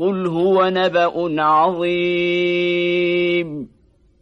قل هو نبأ عظيم